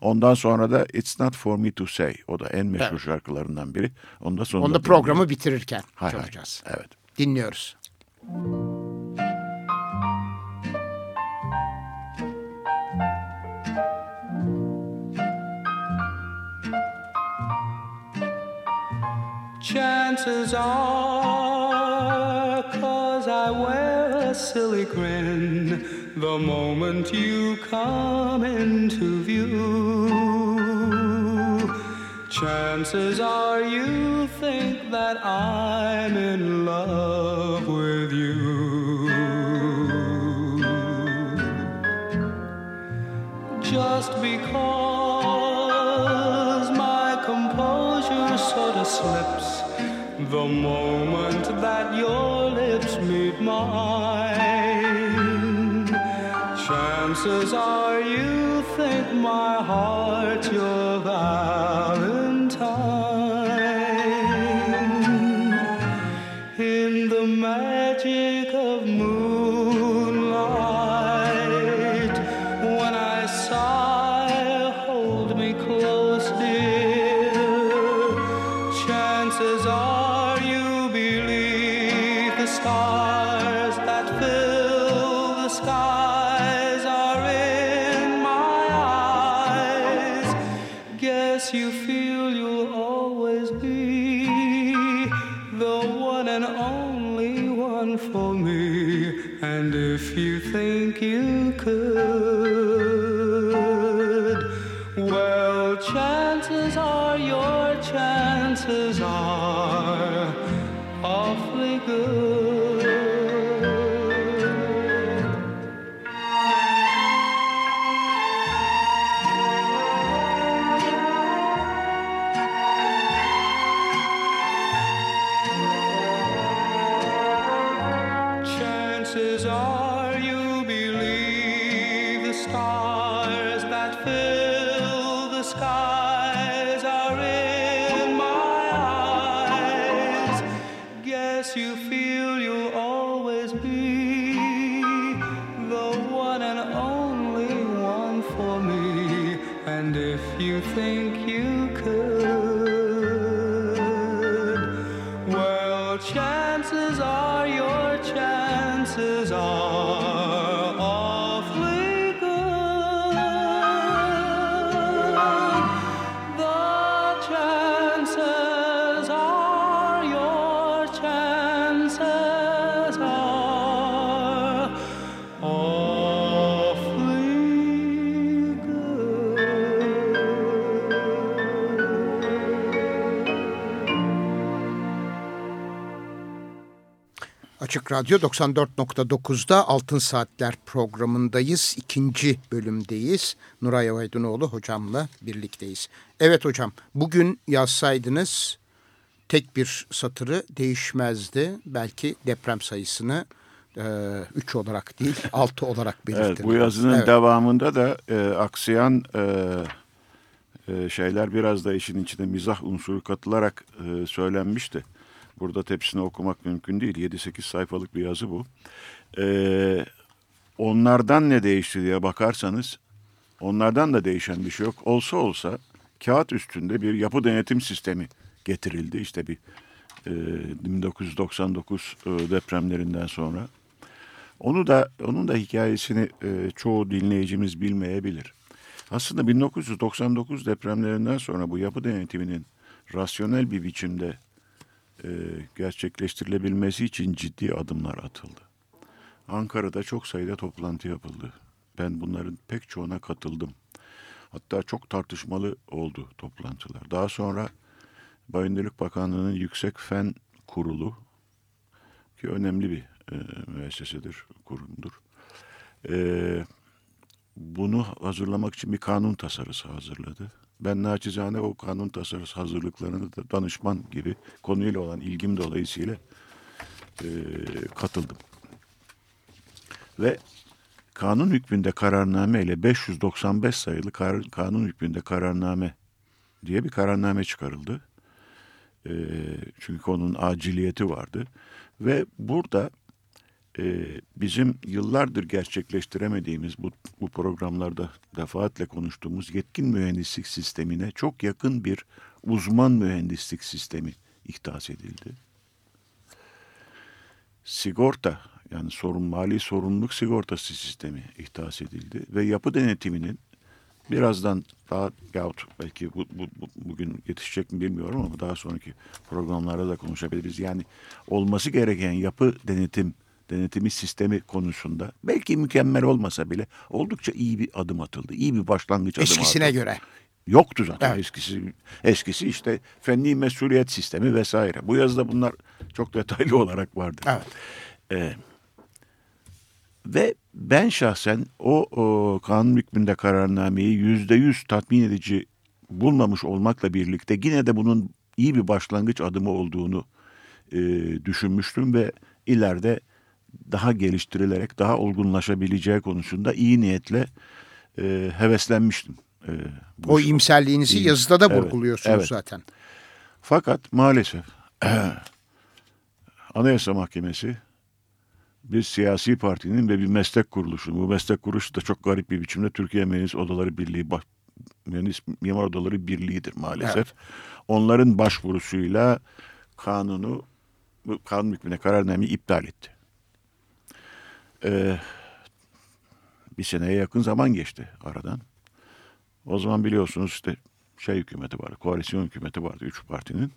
Ondan sonra da It's Not For Me To Say. O da en meşhur Evet. şarkılarından biri. Onu da sonunda Onu da dinleyelim. programı bitirirken Hay hay. çalacağız. Evet. Dinliyoruz. Chances are, silly grin the moment you come into view. Chances are you think that I'm in love with you. Just because my composure sort of slips the moment that your Chances are you think my heart your you feel Açık Radyo 94.9'da Altın Saatler programındayız. İkinci bölümdeyiz. Nuray Aydınoğlu hocamla birlikteyiz. Evet hocam bugün yazsaydınız tek bir satırı değişmezdi. Belki deprem sayısını 3 olarak değil [LAUGHS] 6 olarak belirtirdiniz. Evet, bu yazının Evet. devamında da e, aksayan e, e, şeyler biraz da işin içine mizah unsuru katılarak e, söylenmişti. Burada tepsini okumak mümkün değil. 7-8 sayfalık bir yazı bu. E, onlardan ne değişti diye bakarsanız onlardan da değişen bir şey yok. Olsa olsa kağıt üstünde bir yapı denetim sistemi getirildi. İşte bir e, 1999 e, depremlerinden sonra. Onu da onun da hikayesini e, çoğu dinleyicimiz bilmeyebilir. Aslında 1999 depremlerinden sonra bu yapı denetiminin rasyonel bir biçimde e, gerçekleştirilebilmesi için ciddi adımlar atıldı. Ankara'da çok sayıda toplantı yapıldı. Ben bunların pek çoğuna katıldım. Hatta çok tartışmalı oldu toplantılar. Daha sonra Bayındırlık Bakanlığı'nın Yüksek Fen Kurulu ki önemli bir e, müessesedir, kurumdur. E, bunu hazırlamak için bir kanun tasarısı hazırladı. Ben naçizane o kanun tasarısı hazırlıklarını da danışman gibi konuyla olan ilgim dolayısıyla e, katıldım. Ve kanun hükmünde kararname ile 595 sayılı kar, kanun hükmünde kararname diye bir kararname çıkarıldı. E, çünkü konunun aciliyeti vardı. Ve burada e, bizim yıllardır gerçekleştiremediğimiz bu, bu programlarda defaatle konuştuğumuz yetkin mühendislik sistemine çok yakın bir uzman mühendislik sistemi ihdas edildi. Sigorta yani sorun mali sorumluluk sigortası sistemi ihdas edildi ve yapı denetiminin birazdan daha yahut belki bu, bu, bu, bugün yetişecek mi bilmiyorum ama daha sonraki programlarda da konuşabiliriz. Yani olması gereken yapı denetim denetimi sistemi konusunda belki mükemmel olmasa bile oldukça iyi bir adım atıldı. İyi bir başlangıç Eskisine adımı atıldı. göre. Yoktu zaten Evet. eskisi. Eskisi işte fenli mesuliyet sistemi vesaire. Bu yazıda bunlar çok detaylı [LAUGHS] olarak vardı. Evet. Ee, ve ben şahsen o, o kanun hükmünde kararnameyi yüzde yüz tatmin edici bulmamış olmakla birlikte yine de bunun iyi bir başlangıç adımı olduğunu e, düşünmüştüm ve ileride daha geliştirilerek daha olgunlaşabileceği konusunda iyi niyetle e, heveslenmiştim. E, bu O işin. imserliğinizi İyi. yazıda da Evet, vurguluyorsunuz evet. zaten. Fakat maalesef [CLEARS THROAT] Anayasa Mahkemesi bir siyasi partinin ve bir meslek kuruluşu. Bu meslek kuruluşu da çok garip bir biçimde Türkiye Mühendis Odaları Birliği Mühendis Mimar Odaları Birliği'dir maalesef. Onların başvurusuyla kanunu bu kanun hükmüne kararnameyi iptal etti. Ee, bir seneye yakın zaman geçti aradan. O zaman biliyorsunuz işte şey hükümeti vardı, koalisyon hükümeti vardı üç partinin.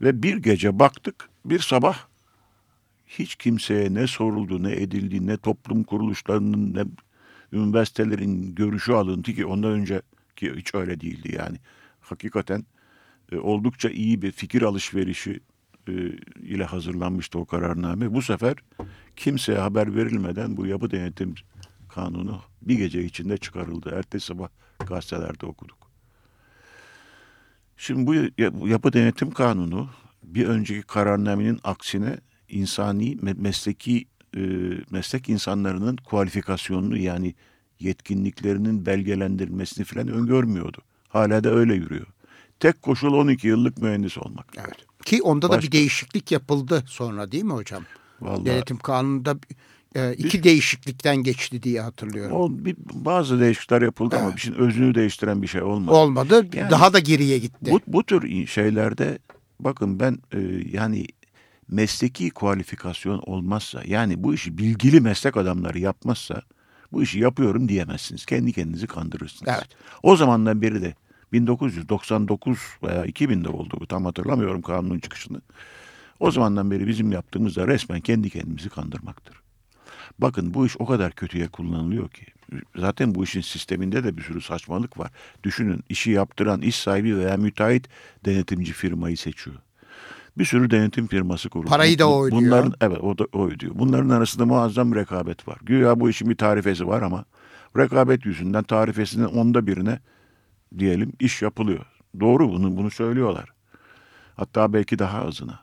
Ve bir gece baktık, bir sabah hiç kimseye ne soruldu, ne edildi, ne toplum kuruluşlarının, ne üniversitelerin görüşü alındı ki ondan önce ki hiç öyle değildi yani. Hakikaten e, oldukça iyi bir fikir alışverişi e, ile hazırlanmıştı o kararname. Bu sefer kimseye haber verilmeden bu yapı denetim kanunu bir gece içinde çıkarıldı. Ertesi sabah gazetelerde okuduk. Şimdi bu ya- bu yapı denetim kanunu bir önceki kararnamenin aksine insani me- mesleki e, meslek insanlarının kualifikasyonunu yani yetkinliklerinin belgelendirilmesini falan öngörmüyordu. Hala da öyle yürüyor. Tek koşul 12 yıllık mühendis olmak. Evet. Ki onda da bir Başka- değişiklik yapıldı sonra değil mi hocam? Vallahi Denetim kanununda e, iki değişiklikten geçti diye hatırlıyorum. o bir, bazı değişiklikler yapıldı ama bir şeyin özünü değiştiren bir şey olmadı. Olmadı. Yani- daha da geriye gitti. Bu, bu tür şeylerde bakın ben e, yani mesleki kualifikasyon olmazsa yani bu işi bilgili meslek adamları yapmazsa bu işi yapıyorum diyemezsiniz. Kendi kendinizi kandırırsınız. Evet. O zamandan beri de 1999 veya 2000'de oldu bu tam hatırlamıyorum kanunun çıkışını. O zamandan beri bizim yaptığımız da resmen kendi kendimizi kandırmaktır. Bakın bu iş o kadar kötüye kullanılıyor ki. Zaten bu işin sisteminde de bir sürü saçmalık var. Düşünün işi yaptıran iş sahibi veya müteahhit denetimci firmayı seçiyor. Bir sürü denetim firması kuruldu. Parayı da o ödüyor. Bunların, evet o da o ödüyor. Bunların arasında muazzam rekabet var. Güya bu işin bir tarifesi var ama rekabet yüzünden tarifesinin onda birine diyelim iş yapılıyor. Doğru bunu bunu söylüyorlar. Hatta belki daha azına.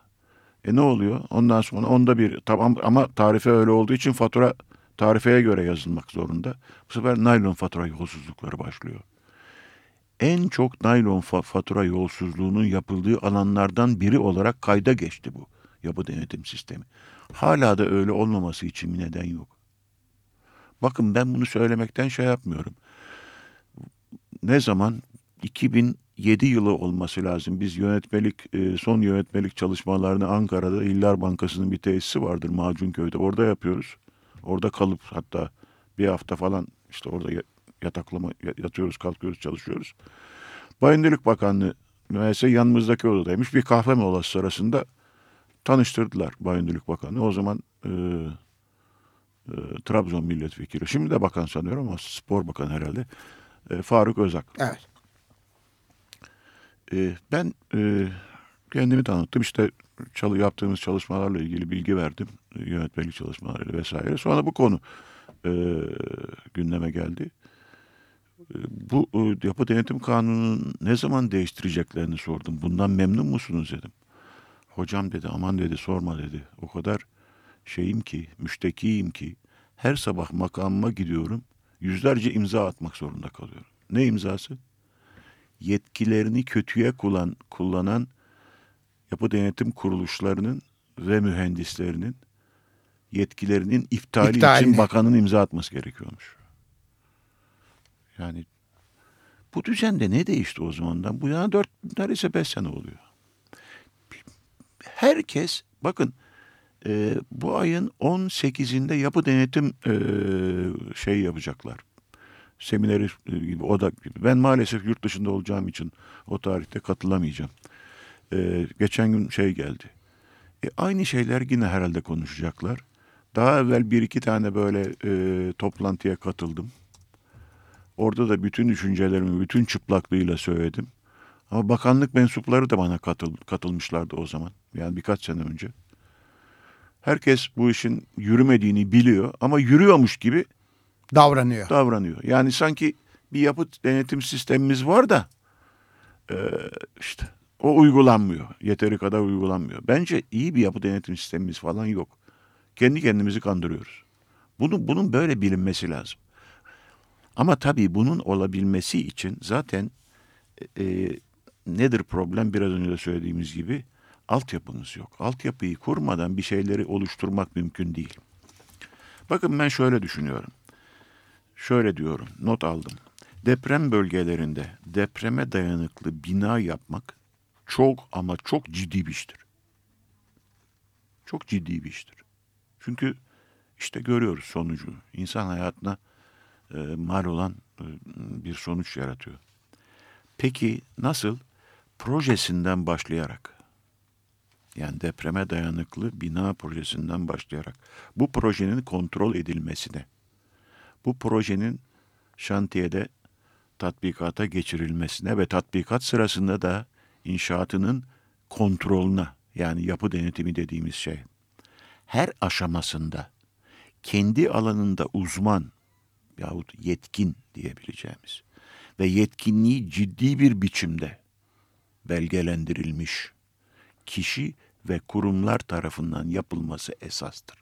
E ne oluyor? Ondan sonra onda bir tamam ama tarife öyle olduğu için fatura tarifeye göre yazılmak zorunda. Bu sefer naylon fatura yolsuzlukları başlıyor. En çok naylon fa- fatura yolsuzluğunun yapıldığı alanlardan biri olarak kayda geçti bu yapı denetim sistemi. Hala da öyle olmaması için bir neden yok. Bakın ben bunu söylemekten şey yapmıyorum. Ne zaman 2007 yılı olması lazım. Biz yönetmelik e, son yönetmelik çalışmalarını Ankara'da İllar Bankası'nın bir tesisi vardır Macunköy'de. Orada yapıyoruz. Orada kalıp hatta bir hafta falan işte orada ya- yataklama ya- yatıyoruz, kalkıyoruz, çalışıyoruz. Bayındırlık Bakanlığı müessese yanımızdaki odadaymış. Bir kahve molası sırasında tanıştırdılar Bayındırlık Bakanı. O zaman e, e, Trabzon milletvekili. Şimdi de bakan sanıyorum ama spor bakanı herhalde. E, Faruk Özak. Evet. E, ben e, kendimi tanıttım. İşte çalı yaptığımız çalışmalarla ilgili bilgi verdim. Yönetmelik çalışmalarıyla vesaire. Sonra bu konu e, gündeme geldi. E, bu e, yapı denetim kanununu ne zaman değiştireceklerini sordum. Bundan memnun musunuz dedim. Hocam dedi aman dedi sorma dedi. O kadar şeyim ki, müştekiyim ki her sabah makamıma gidiyorum. Yüzlerce imza atmak zorunda kalıyorum. Ne imzası? Yetkilerini kötüye kullan, kullanan yapı denetim kuruluşlarının ve mühendislerinin yetkilerinin iptali İptaline. için bakanın imza atması gerekiyormuş. Yani bu düzende ne değişti o zamandan? Bu yana dört, neredeyse beş sene oluyor. Herkes, bakın e, bu ayın 18'inde yapı denetim e, şey yapacaklar. Semineri e, gibi, oda gibi. Ben maalesef yurt dışında olacağım için o tarihte katılamayacağım. E, geçen gün şey geldi. E, aynı şeyler yine herhalde konuşacaklar. Daha evvel bir iki tane böyle e, toplantıya katıldım. Orada da bütün düşüncelerimi bütün çıplaklığıyla söyledim. Ama bakanlık mensupları da bana katıl, katılmışlardı o zaman. Yani birkaç sene önce. Herkes bu işin yürümediğini biliyor ama yürüyormuş gibi Davranıyor. davranıyor. Yani sanki bir yapı denetim sistemimiz var da e, işte o uygulanmıyor. Yeteri kadar uygulanmıyor. Bence iyi bir yapı denetim sistemimiz falan yok. Kendi kendimizi kandırıyoruz. Bunun, bunun böyle bilinmesi lazım. Ama tabii bunun olabilmesi için zaten e, nedir problem? Biraz önce de söylediğimiz gibi altyapınız yok. Altyapıyı kurmadan bir şeyleri oluşturmak mümkün değil. Bakın ben şöyle düşünüyorum. Şöyle diyorum, not aldım. Deprem bölgelerinde depreme dayanıklı bina yapmak çok ama çok ciddi bir iştir. Çok ciddi bir iştir. Çünkü işte görüyoruz sonucu. İnsan hayatına e, mal olan e, bir sonuç yaratıyor. Peki nasıl? Projesinden başlayarak. Yani depreme dayanıklı bina projesinden başlayarak. Bu projenin kontrol edilmesine. Bu projenin şantiyede tatbikata geçirilmesine ve tatbikat sırasında da inşaatının kontrolüne yani yapı denetimi dediğimiz şey. Her aşamasında kendi alanında uzman yahut yetkin diyebileceğimiz ve yetkinliği ciddi bir biçimde belgelendirilmiş kişi ve kurumlar tarafından yapılması esastır.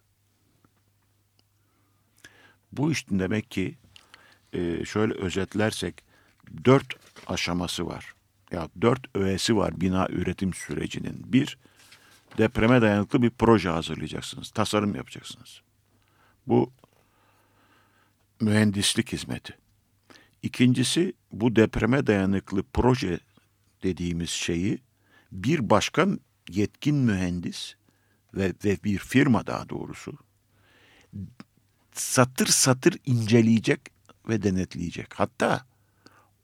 Bu iş demek ki e, şöyle özetlersek dört aşaması var. Ya dört öğesi var bina üretim sürecinin. Bir, depreme dayanıklı bir proje hazırlayacaksınız. Tasarım yapacaksınız. Bu mühendislik hizmeti. İkincisi bu depreme dayanıklı proje dediğimiz şeyi bir başka yetkin mühendis ve, ve bir firma daha doğrusu satır satır inceleyecek ve denetleyecek. Hatta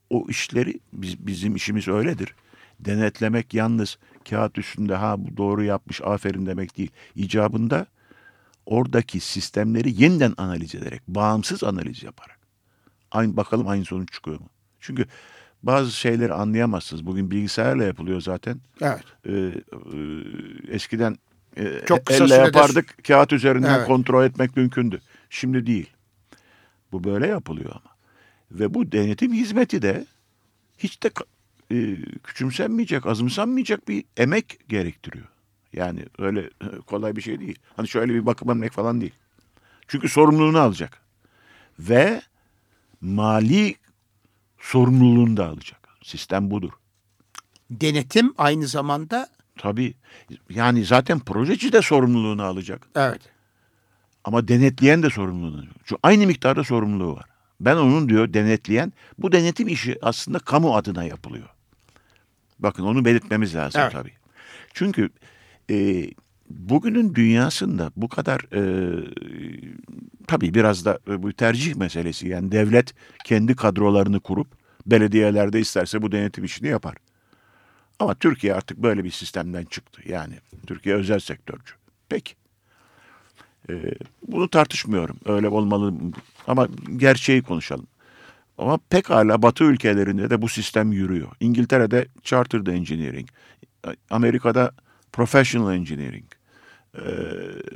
o işleri biz, bizim işimiz öyledir. Denetlemek yalnız kağıt üstünde ha bu doğru yapmış aferin demek değil. İcabında oradaki sistemleri yeniden analiz ederek, bağımsız analiz yaparak. Aynı bakalım aynı sonuç çıkıyor mu? Çünkü bazı şeyleri anlayamazsınız. Bugün bilgisayarla yapılıyor zaten. Evet. Ee, e, eskiden e, Çok kısa elle sürede- yapardık. Kağıt üzerinden Evet. kontrol etmek mümkündü. Şimdi değil. Bu böyle yapılıyor ama. Ve bu denetim hizmeti de hiç de e, küçümsenmeyecek, azımsanmayacak bir emek gerektiriyor. Yani öyle e, kolay bir şey değil. Hani şöyle bir bakım emek falan değil. Çünkü sorumluluğunu alacak. Ve mali sorumluluğunu da alacak. Sistem budur. Denetim aynı zamanda Tabii yani zaten projeci de sorumluluğunu alacak. evet. Ama denetleyen de sorumluluğunu alacak. Şu aynı miktarda sorumluluğu var. Ben onun diyor denetleyen bu denetim işi aslında kamu adına yapılıyor. Bakın onu belirtmemiz lazım Evet. tabii. Çünkü e, bugünün dünyasında bu kadar e, tabii biraz da e, bu tercih meselesi. Yani devlet kendi kadrolarını kurup belediyelerde isterse bu denetim işini yapar. Ama Türkiye artık böyle bir sistemden çıktı. Yani Türkiye özel sektörcü. Peki. Ee, bunu tartışmıyorum. Öyle olmalı ama gerçeği konuşalım. Ama pekala Batı ülkelerinde de bu sistem yürüyor. İngiltere'de Chartered Engineering, Amerika'da Professional Engineering, e,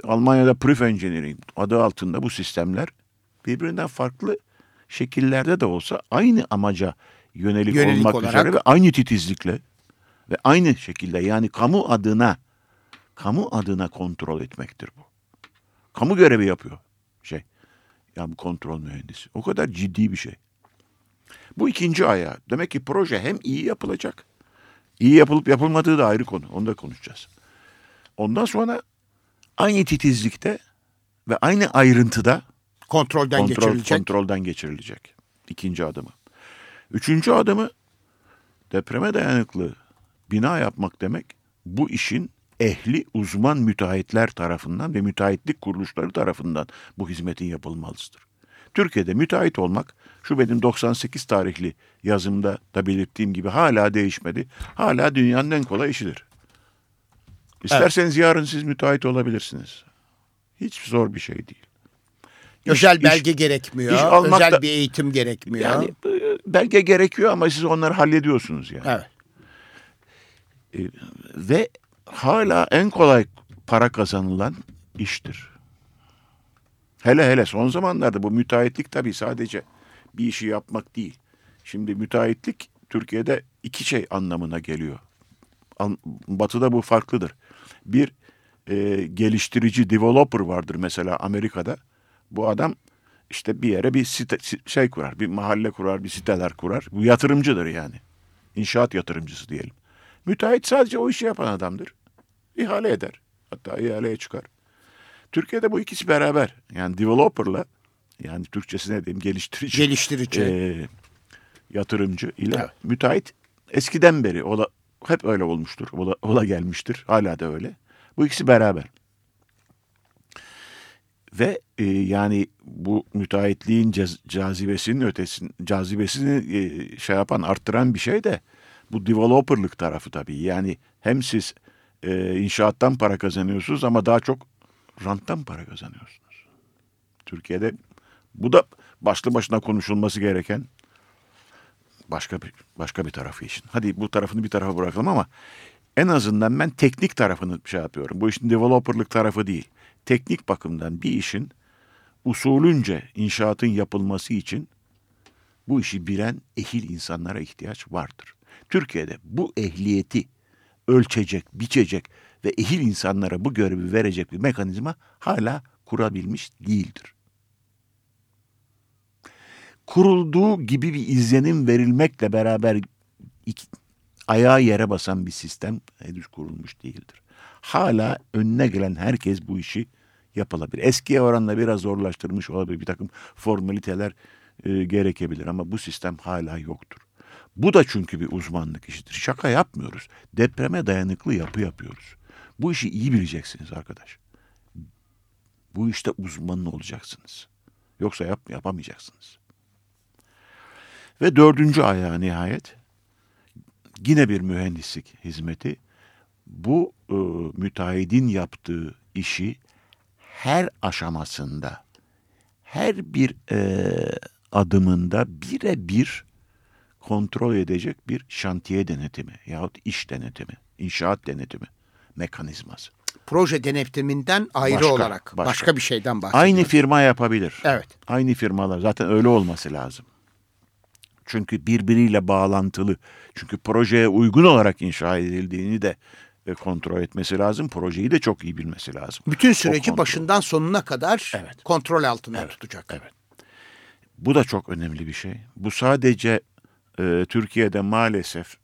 Almanya'da Proof Engineering adı altında bu sistemler birbirinden farklı şekillerde de olsa aynı amaca yönelik, Yönelik olmak olarak. üzere ve aynı titizlikle ve aynı şekilde yani kamu adına kamu adına kontrol etmektir bu. Kamu görevi yapıyor şey. Ya bu kontrol mühendisi. O kadar ciddi bir şey. Bu ikinci ayağı. Demek ki proje hem iyi yapılacak. iyi yapılıp yapılmadığı da ayrı konu. Onu da konuşacağız. Ondan sonra aynı titizlikte ve aynı ayrıntıda Kontrolden kontrol, geçirilecek. kontrolden geçirilecek. İkinci adımı. Üçüncü adımı depreme dayanıklı bina yapmak demek bu işin ehli uzman müteahhitler tarafından ve müteahhitlik kuruluşları tarafından bu hizmetin yapılmalısıdır. Türkiye'de müteahhit olmak şu benim 98 tarihli yazımda da belirttiğim gibi hala değişmedi. Hala dünyanın en kolay işidir. İsterseniz yarın siz müteahhit olabilirsiniz. Hiç zor bir şey değil. İş- Özel iş- belge gerekmiyor. iş almak özel bir eğitim gerekmiyor. yani e, belge gerekiyor ama siz onları hallediyorsunuz yani. evet. Ve hala en kolay para kazanılan iştir. Hele hele son zamanlarda bu müteahhitlik tabii sadece bir işi yapmak değil. Şimdi müteahhitlik Türkiye'de iki şey anlamına geliyor. Batı'da bu farklıdır. Bir e, geliştirici, developer vardır mesela Amerika'da. Bu adam işte bir yere bir site, si- şey kurar, bir mahalle kurar, bir siteler kurar. Bu yatırımcıdır yani. İnşaat yatırımcısı diyelim. Müteahhit sadece o işi yapan adamdır. İhale eder. Hatta ihaleye çıkar. Türkiye'de bu ikisi beraber. Yani developer'la yani Türkçesi ne diyeyim geliştirici. Geliştirici. e, yatırımcı ile Evet. müteahhit eskiden beri o da hep öyle olmuştur. O da, o da gelmiştir. Hala da öyle. Bu ikisi beraber. Ve e, yani bu müteahhitliğin caz- cazibesinin ötesini, cazibesini e, şey yapan, arttıran bir şey de bu developerlık tarafı tabii. Yani hem siz e, inşaattan para kazanıyorsunuz ama daha çok ranttan para kazanıyorsunuz. Türkiye'de bu da başlı başına konuşulması gereken başka bir başka bir tarafı işin. Hadi bu tarafını bir tarafa bırakalım ama en azından ben teknik tarafını şey yapıyorum. Bu işin developerlık tarafı değil. Teknik bakımdan bir işin usulünce inşaatın yapılması için bu işi bilen ehil insanlara ihtiyaç vardır. Türkiye'de bu ehliyeti ölçecek, biçecek ve ehil insanlara bu görevi verecek bir mekanizma hala kurabilmiş değildir. Kurulduğu gibi bir izlenim verilmekle beraber iki, ayağı yere basan bir sistem henüz kurulmuş değildir. Hala önüne gelen herkes bu işi yapılabilir. Eskiye oranla biraz zorlaştırmış olabilir. Bir takım formaliteler e, gerekebilir ama bu sistem hala yoktur. Bu da çünkü bir uzmanlık işidir. Şaka yapmıyoruz. Depreme dayanıklı yapı yapıyoruz. Bu işi iyi bileceksiniz arkadaş. Bu işte uzmanın olacaksınız. Yoksa yap, yapamayacaksınız. Ve dördüncü ayağı nihayet yine bir mühendislik hizmeti. Bu e, müteahhidin yaptığı işi her aşamasında, her bir e, adımında birebir kontrol edecek bir şantiye denetimi yahut iş denetimi, inşaat denetimi mekanizması. Proje denetiminden ayrı Başka, olarak başka, başka. bir şeyden bahsediyoruz. Aynı firma yapabilir. Evet. Aynı firmalar zaten öyle olması lazım. Çünkü birbiriyle bağlantılı. Çünkü projeye uygun olarak inşa edildiğini de e, kontrol etmesi lazım. Projeyi de çok iyi bilmesi lazım. Bütün süreci başından sonuna kadar Evet. kontrol altında Evet, tutacak. evet. Bu da çok önemli bir şey. Bu sadece e, Türkiye'de maalesef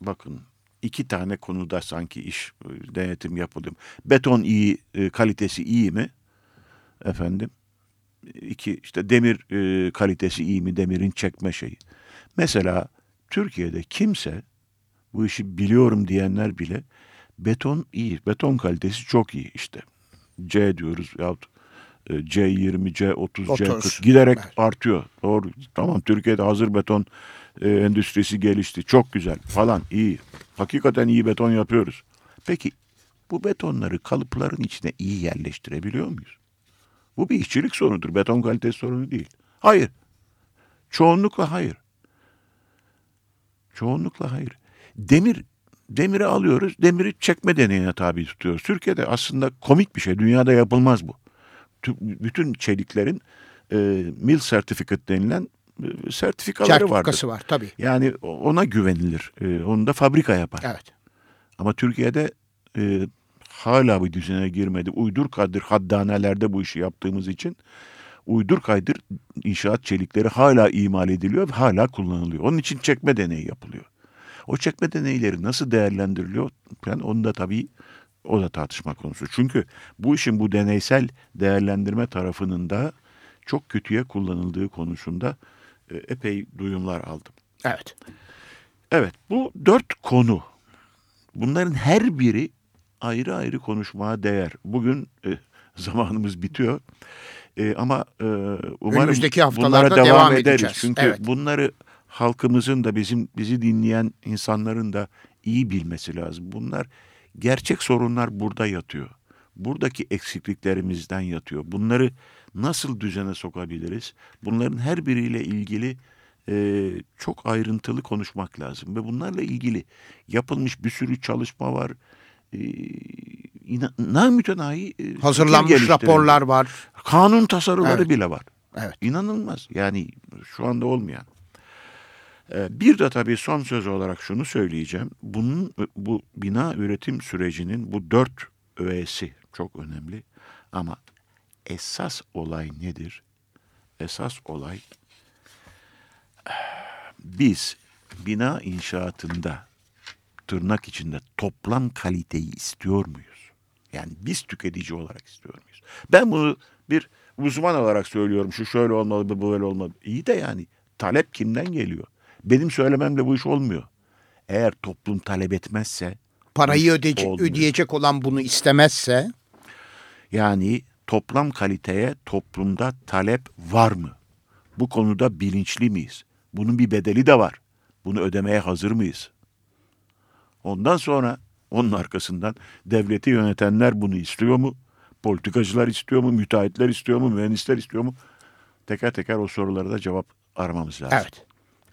bakın iki tane konuda sanki iş e, denetim yapılıyor. Beton iyi, e, kalitesi iyi mi? Efendim. İki işte demir e, kalitesi iyi mi? Demirin çekme şeyi. Mesela Türkiye'de kimse bu işi biliyorum diyenler bile beton iyi. Beton kalitesi çok iyi işte. C diyoruz yahut e, C20, C30, C40 30. giderek Evet. artıyor. Doğru. Tamam Türkiye'de hazır beton e, endüstrisi gelişti. Çok güzel falan iyi. Hakikaten iyi beton yapıyoruz. Peki bu betonları kalıpların içine iyi yerleştirebiliyor muyuz? Bu bir işçilik sorunudur. Beton kalitesi sorunu değil. Hayır. Çoğunlukla hayır. Çoğunlukla hayır. Demir demiri alıyoruz, demiri çekme deneyine tabi tutuyoruz. Türkiye'de aslında komik bir şey, dünyada yapılmaz bu. Tü- Bütün çeliklerin e, mill certificate denilen e, sertifikaları vardır. Sertifikası var tabii. Yani ona güvenilir. E, onu da fabrika yapar. Evet. Ama Türkiye'de e, hala bu düzene girmedi. Uydur kadir haddanelerde bu işi yaptığımız için uydur kaydır inşaat çelikleri hala imal ediliyor ve hala kullanılıyor. Onun için çekme deneyi yapılıyor. O çekme deneyleri nasıl değerlendiriliyor? Yani onu da tabii o da tartışma konusu. Çünkü bu işin bu deneysel değerlendirme tarafının da çok kötüye kullanıldığı konusunda e, epey duyumlar aldım. Evet. Evet bu dört konu. Bunların her biri ayrı ayrı konuşmaya değer. Bugün e, zamanımız bitiyor. E, ama e, umarım Önümüzdeki haftalarda devam, devam ederiz. edeceğiz. Çünkü Evet. bunları halkımızın da bizim bizi dinleyen insanların da iyi bilmesi lazım. Bunlar gerçek sorunlar burada yatıyor. Buradaki eksikliklerimizden yatıyor. Bunları nasıl düzene sokabiliriz? Bunların her biriyle ilgili e, çok ayrıntılı konuşmak lazım ve bunlarla ilgili yapılmış bir sürü çalışma var. E, inan, namütenahi e, Hazırlanmış raporlar var. Kanun tasarıları Evet. bile var. Evet. İnanılmaz. Yani şu anda olmayan. Ee, Bir de tabii son söz olarak şunu söyleyeceğim. Bunun bu bina üretim sürecinin bu dört öğesi çok önemli. Ama esas olay nedir? Esas olay [SIGHS] biz bina inşaatında tırnak içinde toplam kaliteyi istiyor muyuz? Yani biz tüketici olarak istiyor muyuz? Ben bunu bir uzman olarak söylüyorum. Şu şöyle olmalı, bu böyle olmalı. İyi de yani talep kimden geliyor? Benim söylememle bu iş olmuyor. Eğer toplum talep etmezse Parayı ödeyecek, Olmuyor. ödeyecek olan bunu istemezse yani toplam kaliteye toplumda talep var mı? Bu konuda bilinçli miyiz? Bunun bir bedeli de var. Bunu ödemeye hazır mıyız? Ondan sonra onun arkasından devleti yönetenler bunu istiyor mu? Politikacılar istiyor mu? Müteahhitler istiyor mu? Mühendisler istiyor mu? Teker teker o sorulara da cevap aramamız lazım. evet.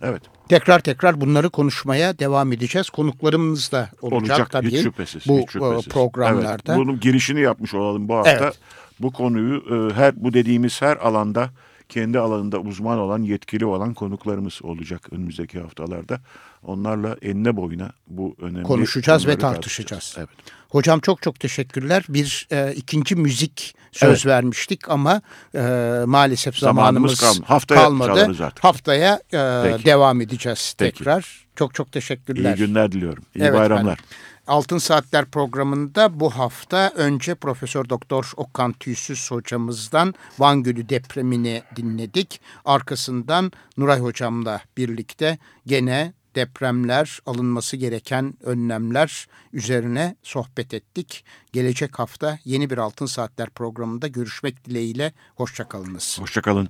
Evet. Tekrar tekrar bunları konuşmaya devam edeceğiz. Konuklarımız da olacak, Olacak tabii hiç şüphesiz. bu hiç şüphesiz. e, programlarda. Evet, bunun girişini yapmış olalım bu hafta. Evet. Bu konuyu e, her bu dediğimiz her alanda kendi alanında uzman olan, yetkili olan konuklarımız olacak önümüzdeki haftalarda. Onlarla enine boyuna bu önemli Konuşacağız ve konuları tartışacağız. Evet. Hocam çok çok teşekkürler. Bir e, ikinci müzik söz Evet. vermiştik ama e, maalesef Zamanımız zamanımız. Haftaya kalmadı. artık. Haftaya e, Peki. devam edeceğiz Peki. tekrar. Çok çok teşekkürler. İyi günler diliyorum. İyi Evet bayramlar. efendim. Altın Saatler programında bu hafta önce Profesör Doktor Okan Tüysüz hocamızdan Van Gölü depremini dinledik. Arkasından Nuray hocamla birlikte gene depremler, alınması gereken önlemler üzerine sohbet ettik. Gelecek hafta yeni bir Altın Saatler programında görüşmek dileğiyle. Hoşçakalınız. Hoşçakalın.